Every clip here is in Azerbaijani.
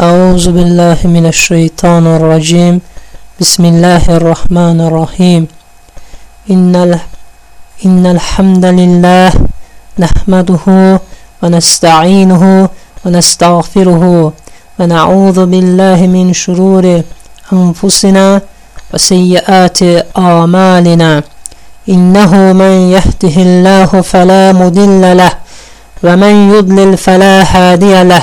أعوذ بالله من الشيطان الرجيم. بسم الله الرحمن الرحيم. إن, ال... إن الحمد لله نحمده ونستعينه ونستغفره ونعوذ بالله من شرور أنفسنا وسيئات أعمالنا. إنه من يهده الله فلا مضل له ومن يضلل فلا هادي له.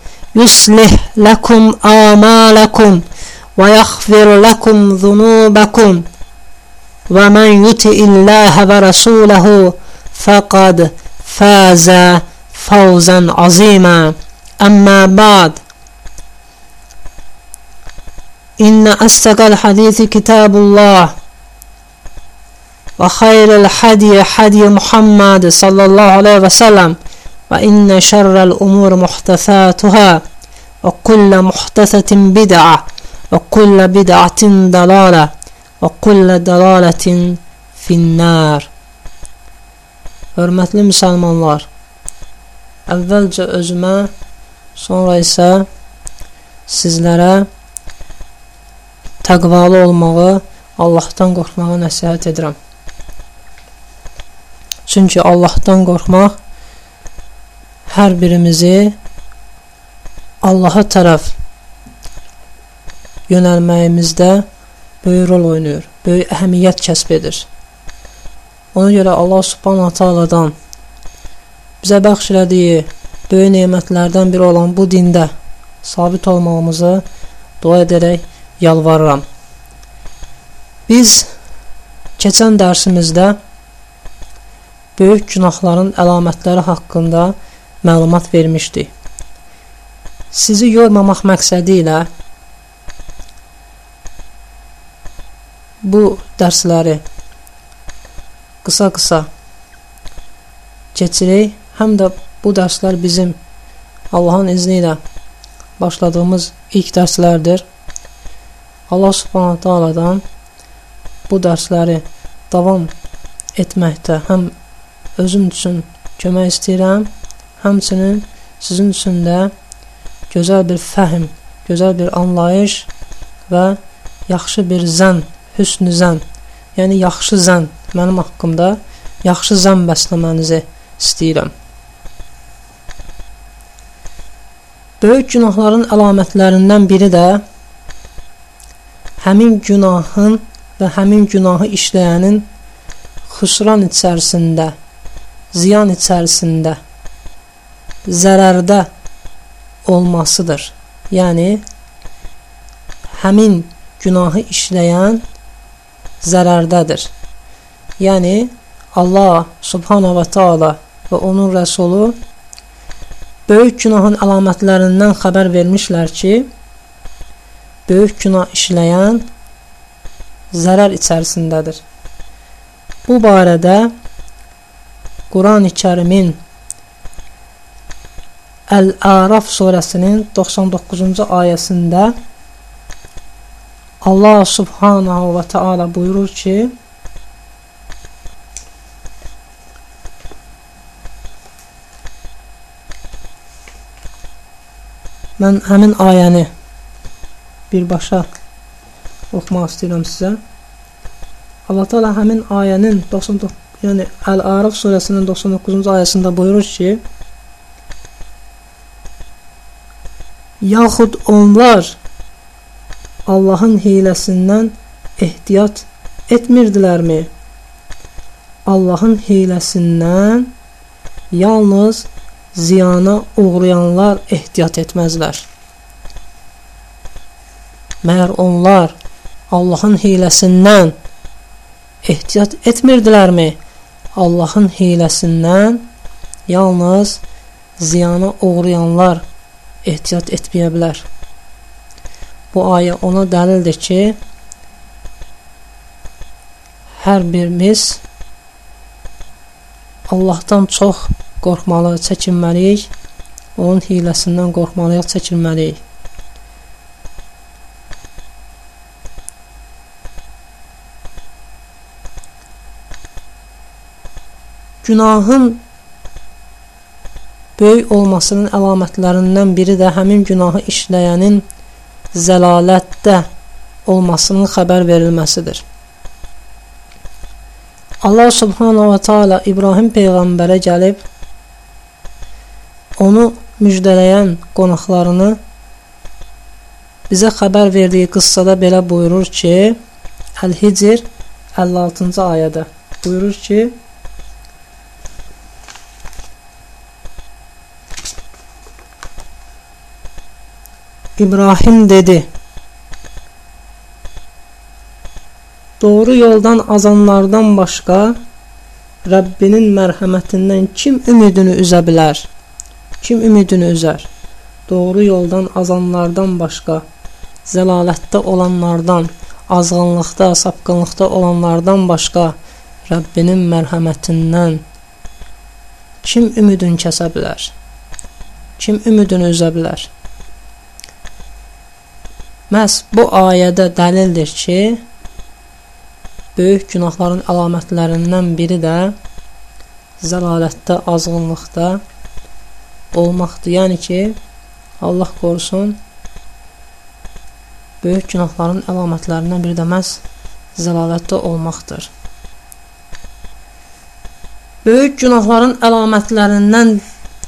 يصلح لكم آمالكم ويغفر لكم ذنوبكم ومن يطع الله ورسوله فقد فاز فوزا عظيما. أما بعد إن أصدق الحديث كتاب الله وخير الحدي حدي محمد صلى الله عليه وسلم. وإن شر الأمور محدثاتها وكل محدثة بدعة وكل بدعة ضلالة وكل ضلالة في النار Hörmətli müsəlmanlar, əvvəlcə özümə, sonra isə sizlərə təqvalı olmağı, Allahdan qorxmağı nəsihət edirəm. Çünki Allahdan qorxmaq hər birimizi Allaha tərəf yönəlməyimizdə böyük rol oynayır, böyük əhəmiyyət kəsb edir. Ona görə Allah subhanahu ta'aladan bizə bəxş elədiyi böyük nemətlərdən biri olan bu dində sabit olmağımızı dua edərək yalvarıram. Biz keçən dərsimizdə böyük günahların əlamətləri haqqında məlumat vermişdik. Sizi yormamaq məqsədi ilə bu dərsləri qısa-qısa keçirik. Həm də bu dərslər bizim Allahın izni ilə başladığımız ilk dərslərdir. Allah subhanahu ta'aladan bu dərsləri davam etməkdə həm özüm üçün kömək istəyirəm, həmçinin sizin üçün də gözəl bir fəhm, gözəl bir anlayış və yaxşı bir zən, hüsnü zən, yəni yaxşı zən mənim haqqımda yaxşı zən bəsləmənizi istəyirəm. Böyük günahların əlamətlərindən biri də həmin günahın və həmin günahı işləyənin xüsran içərisində, ziyan içərisində, zərərdə olmasıdır. Yəni, həmin günahı işləyən zərərdədir. Yəni, Allah subhanahu və taala və onun rəsulu böyük günahın əlamətlərindən xəbər vermişlər ki, böyük günah işləyən zərər içərisindədir. Bu barədə Quran-ı Kərimin Əl-Əraf surəsinin 99-cu ayəsində Allah subhanahu və taala buyurur ki, Mən həmin ayəni birbaşa oxumaq istəyirəm sizə. Allah Taala həmin ayənin 99, yəni Əl-Araf surəsinin 99-cu ayəsində buyurur ki: Yaxud onlar Allahın hiləsindən ehtiyat etmirdilərmi? Allahın hiləsindən yalnız ziyana uğrayanlar ehtiyat etməzlər. Məyər onlar Allahın hiləsindən ehtiyat etmirdilərmi? Allahın hiləsindən yalnız ziyana uğrayanlar ehtiyat etməyə bilər. Bu ayə ona dəlildir ki, hər birimiz Allahdan çox qorxmalı, çəkinməliyik. Onun hiləsindən qorxmalıyıq, çəkinməliyik. Günahın böyük olmasının əlamətlərindən biri də həmin günahı işləyənin zəlalətdə olmasının xəbər verilməsidir. Allah subhanahu wa ta'ala İbrahim peyğəmbərə gəlib onu müjdələyən qonaqlarını bizə xəbər verdiyi qıssada belə buyurur ki, Əl-Hicr 56-cı ayədə buyurur ki, İbrahim dedi: Doğru yoldan azanlardan başqa Rəbbinin mərhəmətindən kim ümidini üzə bilər? Kim ümidini üzər? Doğru yoldan azanlardan başqa zəlalətdə olanlardan, azğınlıqda, sapqınlıqda olanlardan başqa Rəbbinin mərhəmətindən kim ümidini kəsə bilər? Kim ümidini üzə bilər? Məhz bu ayədə dəlildir ki, böyük günahların əlamətlərindən biri də zəlalətdə, azğınlıqda olmaqdır. Yəni ki, Allah qorusun, böyük günahların əlamətlərindən biri də məhz zəlalətdə olmaqdır. Böyük günahların əlamətlərindən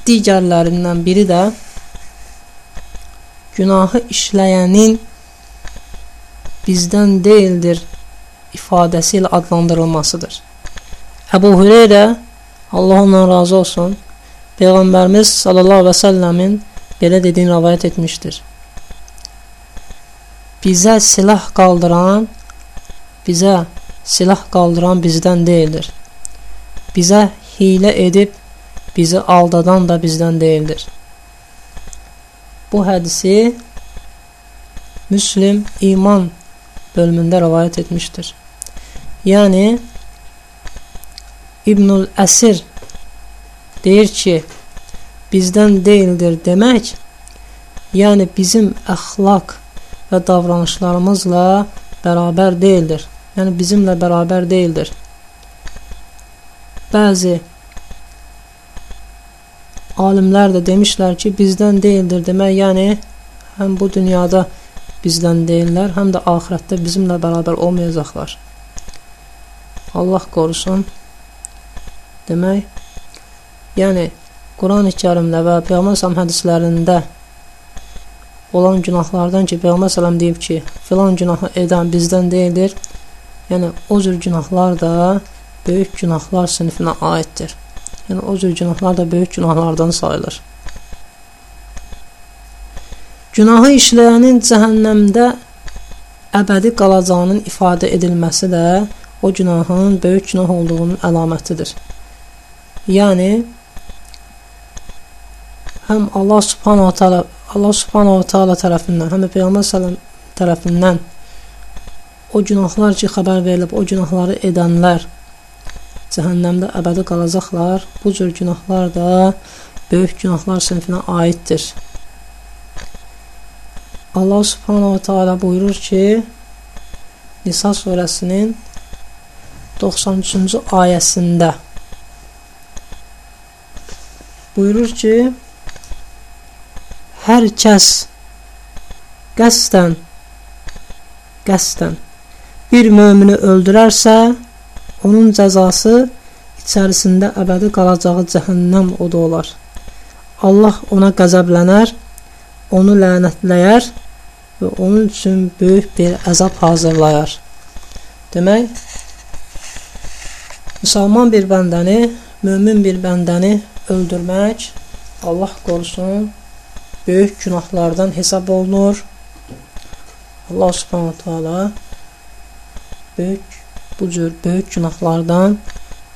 digərlərindən biri də günahı işləyənin bizdən deyildir ifadəsi ilə adlandırılmasıdır. Əbu Hüreyrə Allah ondan razı olsun Peyğəmbərimiz sallallahu əleyhi və səlləmin belə dediyini rivayet etmişdir. Bizə silah qaldıran bizə silah qaldıran bizdən deyildir. Bizə hilə edib bizi aldadan da bizdən deyildir. Bu hədisi Müslim iman bölümündə rivayet etmişdir. Yəni İbnül Əsir deyir ki, bizdən deyildir demək, yəni bizim əxlaq və davranışlarımızla bərabər deyildir. Yəni bizimlə bərabər deyildir. Bəzi alimlər də demişlər ki, bizdən deyildir demək, yəni həm bu dünyada bizdən deyirlər, həm də axirətdə bizimlə bərabər olmayacaqlar. Allah qorusun. Demək, yəni Quran-ı Kərimdə və Peyğəmbər sallam hədislərində olan günahlardan ki, Peyğəmbər sallam deyib ki, filan günahı edən bizdən deyildir. Yəni o cür günahlar da böyük günahlar sinifinə aiddir. Yəni o cür günahlar da böyük günahlardan sayılır. Günahı işləyənin cəhənnəmdə əbədi qalacağının ifadə edilməsi də o günahın böyük günah olduğunun əlamətidir. Yəni həm Allah Subhanahu taala Allah Subhanahu taala tərəfindən, həm də Peyğəmbər sallam tərəfindən o günahlar ki, xəbər verilib, o günahları edənlər cəhənnəmdə əbədi qalacaqlar. Bu cür günahlar da böyük günahlar sinfinə aiddir. Allah subhanahu teala buyurur ki Nisa surəsinin 93-cü ayəsində buyurur ki hər kəs qəsdən qəsdən bir mömini öldürərsə onun cəzası içərisində əbədi qalacağı cəhənnəm odu olar. Allah ona qəzəblənər, onu lənətləyər və onun üçün böyük bir əzab hazırlayar. Demək, müsəlman bir bəndəni, mömin bir bəndəni öldürmək Allah qorusun böyük günahlardan hesab olunur. Allah Subhanahu taala böyük bu cür böyük günahlardan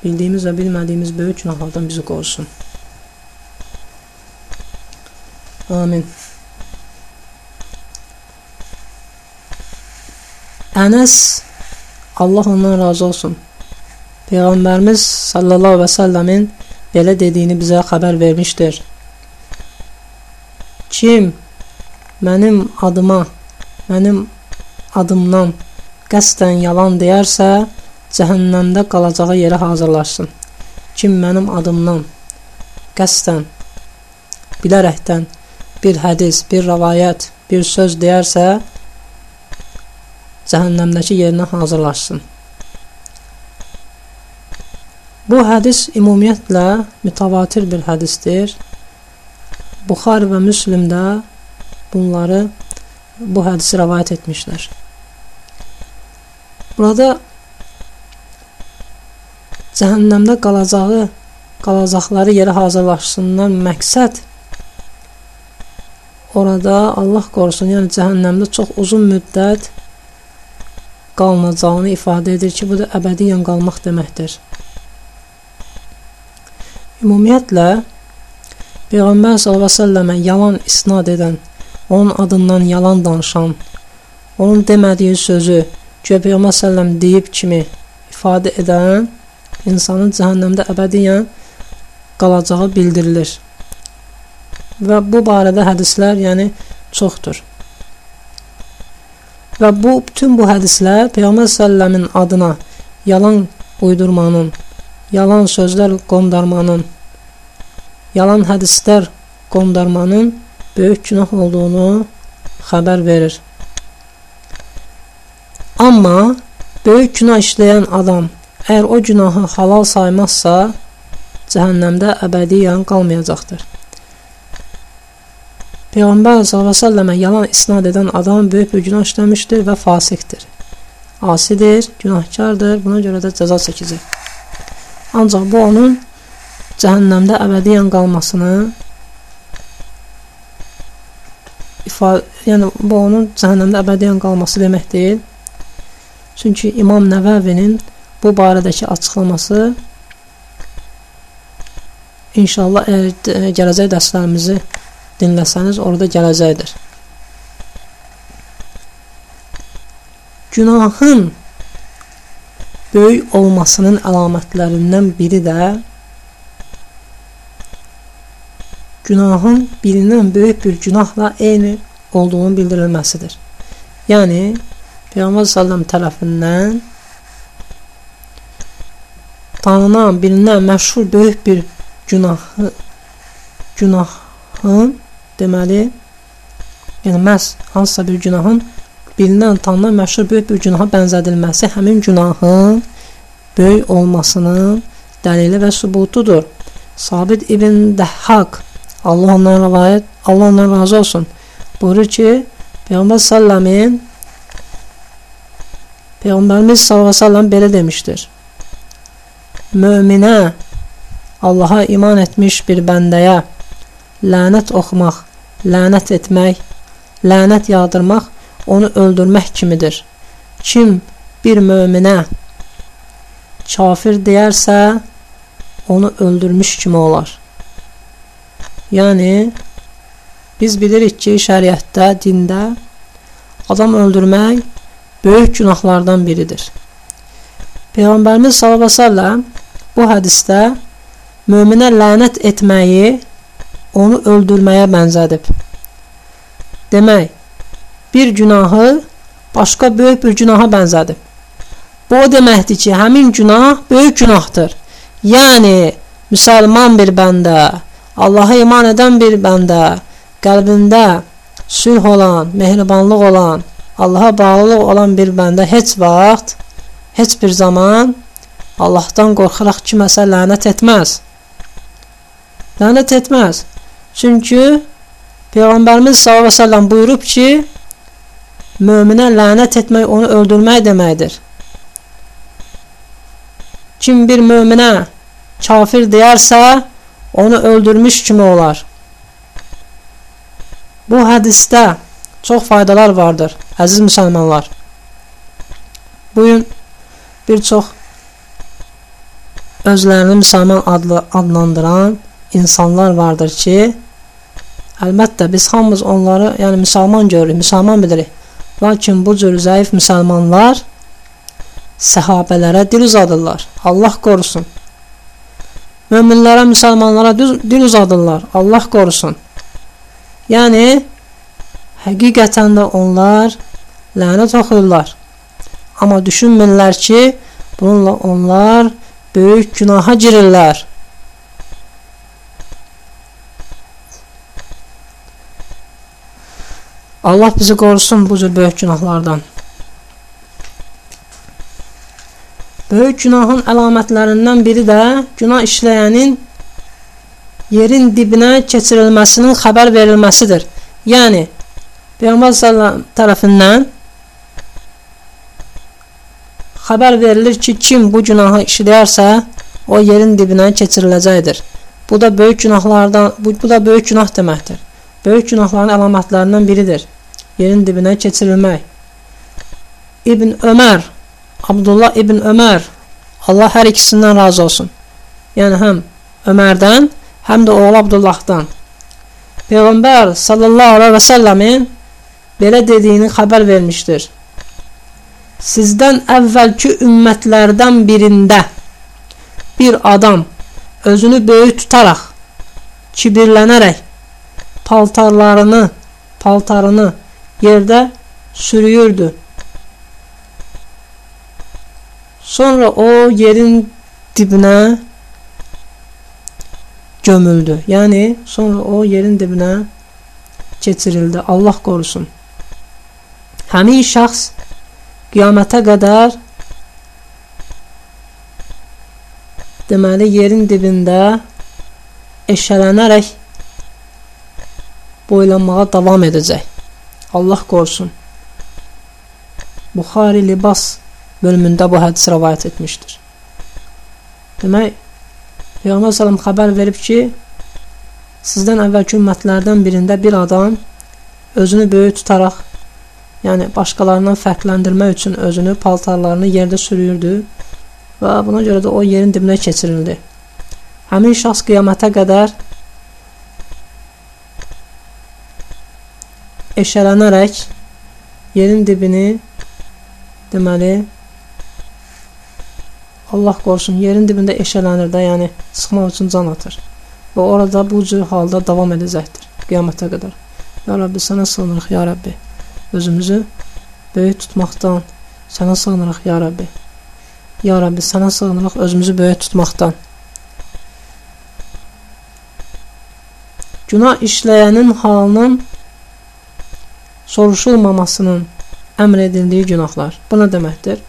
bildiyimiz və bilmədiyimiz böyük günahlardan bizi qorusun. Amin. Ənəs Allah ondan razı olsun. Peyğəmbərimiz sallallahu və səlləmin belə dediyini bizə xəbər vermişdir. Kim mənim adıma, mənim adımdan qəsdən yalan deyərsə, cəhənnəmdə qalacağı yerə hazırlaşsın. Kim mənim adımdan qəsdən, bilərəkdən bir hədis, bir rəvayət, bir söz deyərsə, cəhənnəmdəki yerinə hazırlaşsın. Bu hədis ümumiyyətlə mütəvatir bir hədisdir. Buxari və Müslim də bunları bu hədisi rəvayət etmişlər. Burada cəhənnəmdə qalacağı, qalacaqları yerə hazırlaşsınlar məqsəd orada Allah qorusun, yəni cəhənnəmdə çox uzun müddət qalınacağını ifadə edir ki, bu da əbədiyyən qalmaq deməkdir. Ümumiyyətlə, Peyğəmbər s.ə.və yalan isnad edən, onun adından yalan danışan, onun demədiyi sözü ki, Peyğəmbər s.ə.v deyib kimi ifadə edən insanın cəhənnəmdə əbədiyyən qalacağı bildirilir. Və bu barədə hədislər, yəni çoxdur. Və bu bütün bu hədislər Peyğəmbər s.ə.v-in adına yalan uydurmanın, yalan sözlər qondarmanın, yalan hədislər qondarmanın böyük günah olduğunu xəbər verir. Amma böyük günah işləyən adam əgər o günahı halal saymazsa, cəhənnəmdə əbədiyyən qalmayacaqdır. Peyğəmbər s.ə.və yalan isnad edən adam böyük bir günah işləmişdir və fasiqdir. Asidir, günahkardır, buna görə də cəza çəkəcək. Ancaq bu onun cəhənnəmdə əbədiyyən qalmasını ifadə, yəni bu onun cəhənnəmdə əbədiyyən qalması demək deyil. Çünki İmam Nəvəvinin bu barədəki açıqlaması inşallah əgər gələcək dərslərimizi dinləsəniz orada gələcəkdir. Günahın böyük olmasının əlamətlərindən biri də günahın bilinən böyük bir günahla eyni olduğunu bildirilməsidir. Yəni Peyğəmbər sallam tərəfindən tanınan, bilinən, məşhur böyük bir günahı günahın deməli yəni məhz hansısa bir günahın bilinən, tanınan, məşhur böyük bir günaha bənzədilməsi həmin günahın böyük olmasının dəlili və sübutudur. Sabit ibn Dəhhaq Allah ondan rivayət, Allah ondan razı olsun. Buyurur ki, Peyğəmbər sallamın Peyğəmbərimiz sallallahu əleyhi belə demişdir. Möminə Allaha iman etmiş bir bəndəyə lənət oxumaq, lənət etmək, lənət yağdırmaq onu öldürmək kimidir. Kim bir möminə kafir deyərsə, onu öldürmüş kimi olar. Yəni, biz bilirik ki, şəriətdə, dində adam öldürmək böyük günahlardan biridir. Peyğəmbərimiz s.ə.v bu hədisdə möminə lənət etməyi onu öldürməyə bənzədib. Demək, bir günahı başqa böyük bir günaha bənzədib. Bu o deməkdir ki, həmin günah böyük günahdır. Yəni, müsəlman bir bəndə, Allaha iman edən bir bəndə, qəlbində sülh olan, mehribanlıq olan, Allaha bağlılıq olan bir bəndə heç vaxt, heç bir zaman Allahdan qorxaraq kiməsə lənət etməz. Lənət etməz. Çünki Peyğəmbərimiz sallallahu əleyhi və səlləm buyurub ki, möminə lənət etmək onu öldürmək deməkdir. Kim bir möminə kafir deyərsə, onu öldürmüş kimi olar. Bu hədisdə çox faydalar vardır, əziz müsəlmanlar. Bugün bir çox özlərini müsəlman adlı adlandıran insanlar vardır ki, əlbəttə biz hamımız onları, yəni müsəlman görürük, müsəlman bilirik. Lakin bu cür zəif müsəlmanlar səhabələrə dil uzadırlar. Allah qorusun. Möminlərə, müsəlmanlara dil uzadırlar. Allah qorusun. Yəni, həqiqətən də onlar lənət oxuyurlar. Amma düşünmürlər ki, bununla onlar böyük günaha girirlər. Allah bizi qorusun bu cür böyük günahlardan. Böyük günahın əlamətlərindən biri də günah işləyənin yerin dibinə keçirilməsinin xəbər verilməsidir. Yəni Peyğəmbər sallallahu tərəfindən xəbər verilir ki, kim bu günahı işləyərsə, o yerin dibinə keçiriləcəkdir. Bu da böyük günahlardan, bu, bu da böyük günah deməkdir. Böyük günahların əlamətlərindən biridir. Yerin dibinə keçirilmək. İbn Ömər Abdullah ibn Ömər Allah hər ikisindən razı olsun. Yəni həm Ömərdən, həm də oğlu Abdullahdan. Peyğəmbər sallallahu əleyhi və səlləmin belə dediyini xəbər vermişdir. Sizdən əvvəlki ümmətlərdən birində bir adam özünü böyük tutaraq, kibirlənərək paltarlarını, paltarını yerdə sürüyürdü. Sonra o yerin dibinə gömüldü. Yəni sonra o yerin dibinə keçirildi. Allah qorusun. Həmin şəxs qiyamətə qədər deməli yerin dibində eşələnərək boylanmağa davam edəcək. Allah qorusun. Buxari libas bölümündə bu hədis rəvayət etmişdir. Demək, Peyğəmbər sallam xəbər verib ki, sizdən əvvəlki ümmətlərdən birində bir adam özünü böyük tutaraq, yəni başqalarından fərqləndirmək üçün özünü, paltarlarını yerdə sürüyürdü və buna görə də o yerin dibinə keçirildi. Həmin şəxs qiyamətə qədər eşələnərək yerin dibini deməli Allah qorusun, yerin dibində eşələnir də, yəni çıxmaq üçün can atır. Və orada bu cür halda davam edəcəkdir qiyamətə qədər. Ya Rabbi, sənə sığınırıq, ya Rabbi. Özümüzü böyük tutmaqdan sənə sığınırıq, ya Rabbi. Ya Rabbi, sənə sığınırıq özümüzü böyük tutmaqdan. Günah işləyənin halının soruşulmamasının əmr edildiyi günahlar. Bu nə deməkdir?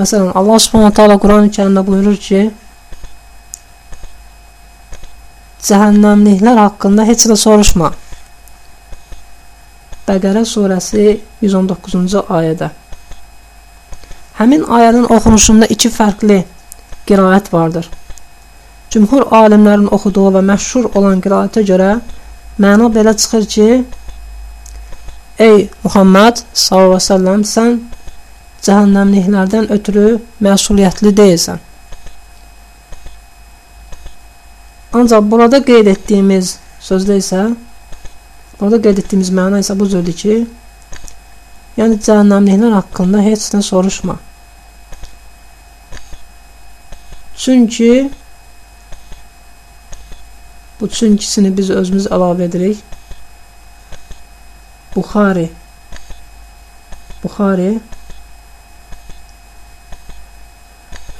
Məsələn, Allah Subhanahu taala Quran-ı Kərimdə buyurur ki, cəhənnəmliklər haqqında heç nə soruşma. Bəqərə surəsi 119-cu ayədə. Həmin ayənin oxunuşunda iki fərqli qiraət vardır. Cümhur alimlərin oxuduğu və məşhur olan qiraətə görə məna belə çıxır ki, Ey Muhammed sallallahu əleyhi və səlləm, sən cəhənnəmliklərdən ötürü məsuliyyətli deyilsən. Ancaq burada qeyd etdiyimiz sözdə isə burada qeyd etdiyimiz məna isə bu cürdür ki, yəni cəhənnəmliklər haqqında heç nə soruşma. Çünki bu çünkisini biz özümüz əlavə edirik. Buxari Buxari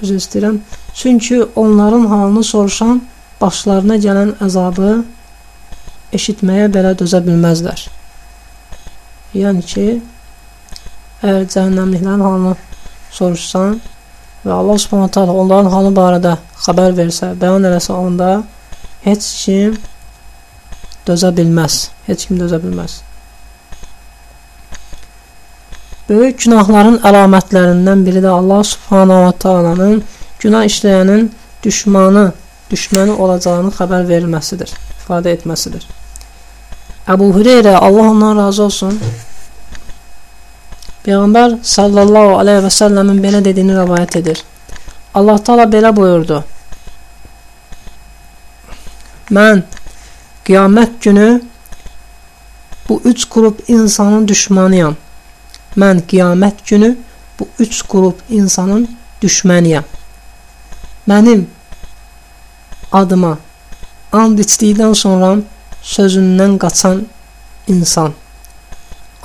üzr istəyirəm. Çünki onların halını soruşan başlarına gələn əzabı eşitməyə belə dözə bilməzlər. Yəni ki, əgər cəhənnəmliklərin halını soruşsan və Allah Subhanahu taala onların halı barədə xəbər versə, bəyan eləsə onda heç kim dözə bilməz. Heç kim dözə bilməz. Böyük günahların əlamətlərindən biri də Allah Subhanahu va Taala'nın günah işləyənin düşmanı, düşməni olacağını xəbər verilməsidir, ifadə etməsidir. Əbu Hüreyrə Allah ondan razı olsun. Peyğəmbər sallallahu aleyhi və səlləmin belə dediyini rivayet edir. Allah Taala belə buyurdu. Mən qiyamət günü bu üç qrup insanın düşmanıyam. Mən qiyamət günü bu üç qrup insanın düşməniyəm. Mənim adıma and içdikdən sonra sözündən qaçan insan.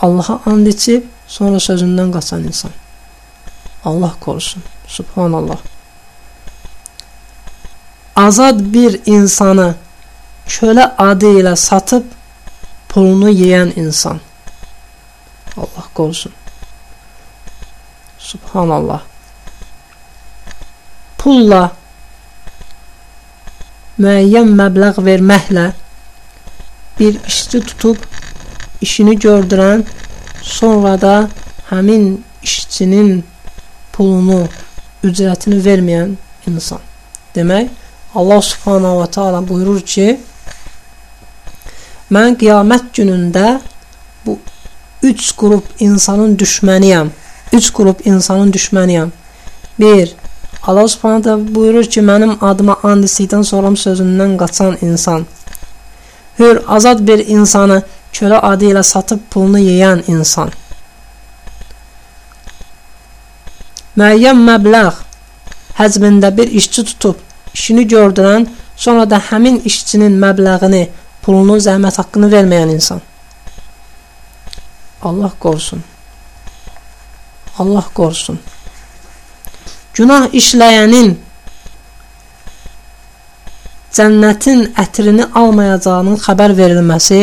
Allaha and içib sonra sözündən qaçan insan. Allah korusun. Subhanallah. Azad bir insanı kölə adı ilə satıb pulunu yeyən insan. Allah korusun. Subhanallah. Pulla müəyyən məbləğ verməklə bir işçi tutub işini gördürən, sonra da həmin işçinin pulunu, ücrətini verməyən insan. Demək, Allah subhanahu wa ta'ala buyurur ki, mən qiyamət günündə bu üç qrup insanın düşməniyəm. Üç qrup insanın düşməniyəm. Bir, Allah subhanahu ta'ala buyurur ki, mənim adıma and istəkdən sonra sözündən qaçan insan. Hür, azad bir insanı kölə adı ilə satıb pulunu yeyən insan. Müəyyən məbləğ həcmində bir işçi tutub işini gördürən, sonra da həmin işçinin məbləğini, pulunu, zəhmət haqqını verməyən insan. Allah qorusun. Allah qorusun. Günah işləyənin cənnətin ətrini almayacağının xəbər verilməsi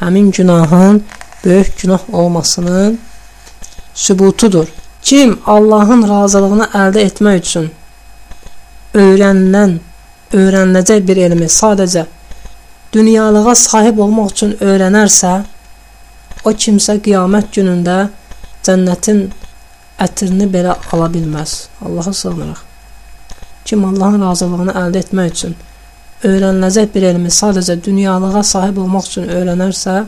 həmin günahın böyük günah olmasının sübutudur. Kim Allahın razılığını əldə etmək üçün öyrənilən, öyrəniləcək bir elmi sadəcə dünyalığa sahib olmaq üçün öyrənərsə, o kimsə qiyamət günündə cənnətin ətrini belə ala bilməz. Allaha sığınırıq. Kim Allahın razılığını əldə etmək üçün öyrəniləcək bir elmi sadəcə dünyalığa sahib olmaq üçün öyrənərsə,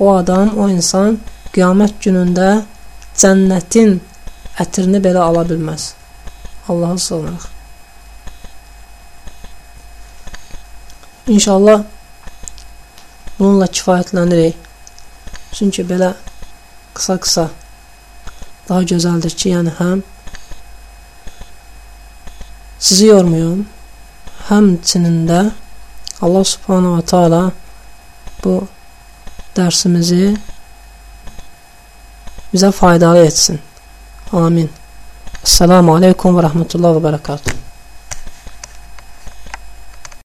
o adam, o insan qiyamət günündə cənnətin ətrini belə ala bilməz. Allaha sığınırıq. İnşallah bununla kifayətlənirik. Çünki belə qısa-qısa daha gözəldir ki, yəni həm sizi yormayım, həmçinin də Allah subhanahu wa ta'ala bu dərsimizi bizə faydalı etsin. Amin. Esselamu aleykum və rəhmətullah və bərəkatuhu.